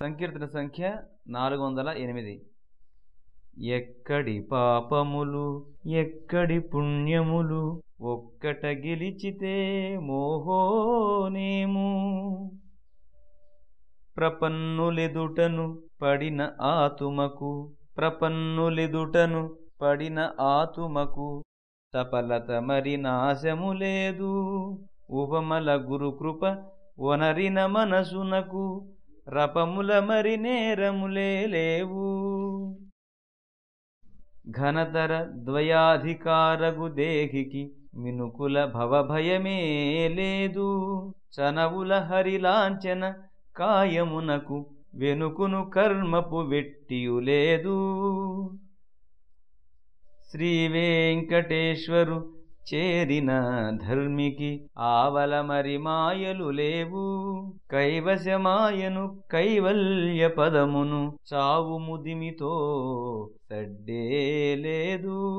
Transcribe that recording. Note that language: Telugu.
సంకీర్తన సంఖ్య నాలుగు వందల ఎనిమిది. ఎక్కడి పాపములు ఎక్కడి పుణ్యములు ఒక్కట గెలిచితే మోహోనేము. ప్రపన్నులెదుటను పడిన ఆతుమకు ప్రపన్నులెదుటను పడిన ఆతుమకు సఫలత మరి నాశము లేదు. ఉపమల గురుకృప వనరిన మనసునకు రపముల మరి నేరములే లేవు. ఘనతర ద్వయాధికారగు దేహికి మినుకుల భవభయమే లేదు. చనవుల హరిలాంఛన కాయమునకు వెనుకును కర్మపు వెట్టియులేదు శ్రీ వెంకటేశ్వరు చేరిన ధర్మికి ఆవలమరి మాయలు లేవు. కైవశమాయను కైవల్య పదమును చావు ముదిమితో సడ్డే లేదు.